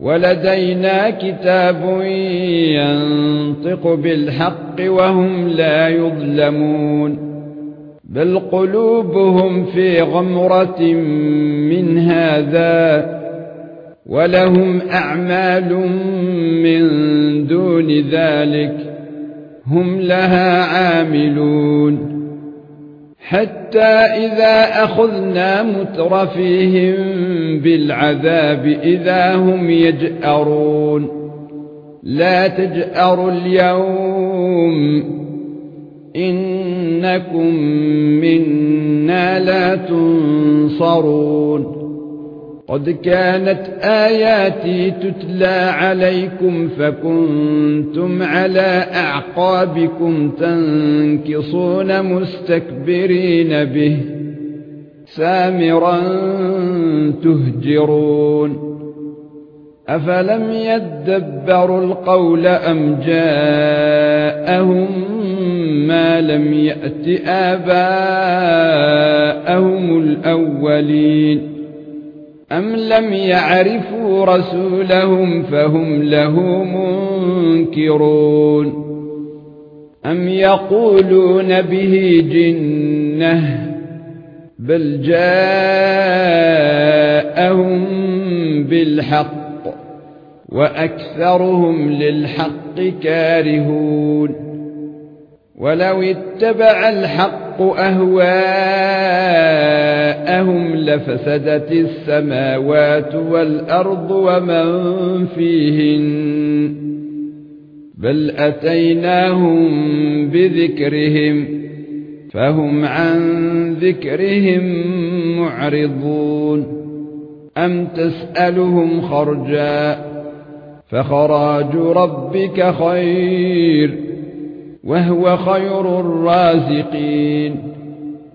ولدينا كتاب ينطق بالحق وهم لا يظلمون بل قلوبهم في غمرة من هذا ولهم أعمال من دون ذلك هم لها عاملون حتى إذا أخذنا مترفيهم بالعذاب إذا هم يجأرون. لا تجأروا اليوم. إنكم منا لا تنصرون. قد كانت آياتي تتلى عليكم فكنتم على أعقابكم تنكصون مستكبرين به سامرا تهجرون أفلم يدبروا القول أم جاءهم ما لم يأت آباءهم الأولين ام لم يعرفوا رسولهم فهم له منكرون ام يقولون به جنه بل جاءهم بالحق واكثرهم للحق كارهون ولو اتبع الحق اهواءهم لفسدت السماوات والأرض ومن فيهن بل أتيناهم بذكرهم فهم عن ذكرهم معرضون أم تسألهم خرجا فخراج ربك خير وهو خير الرازقين